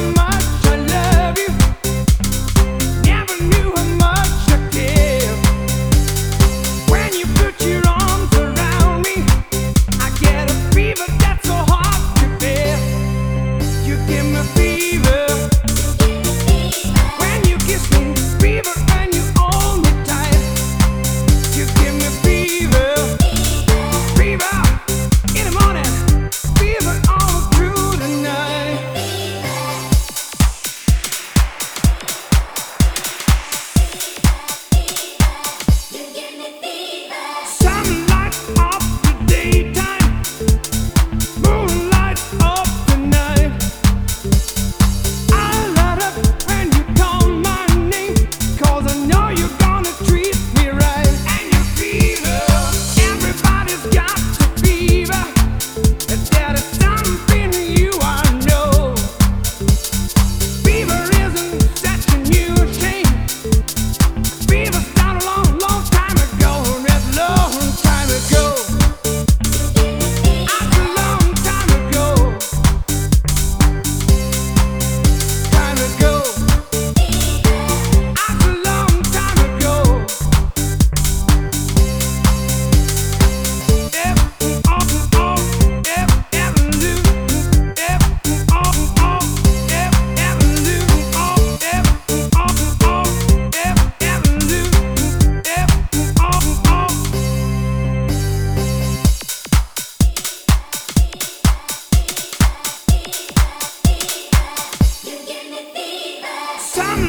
my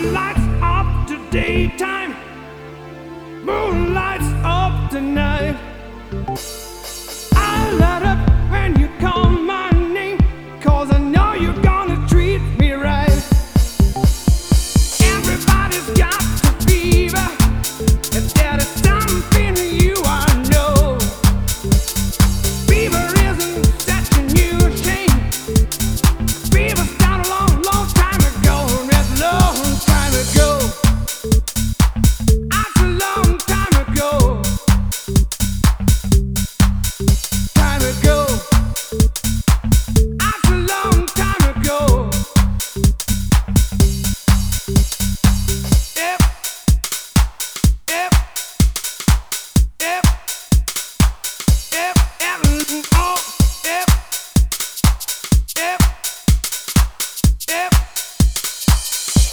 Moonlights up to daytime, moonlights up tonight.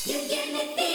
You give me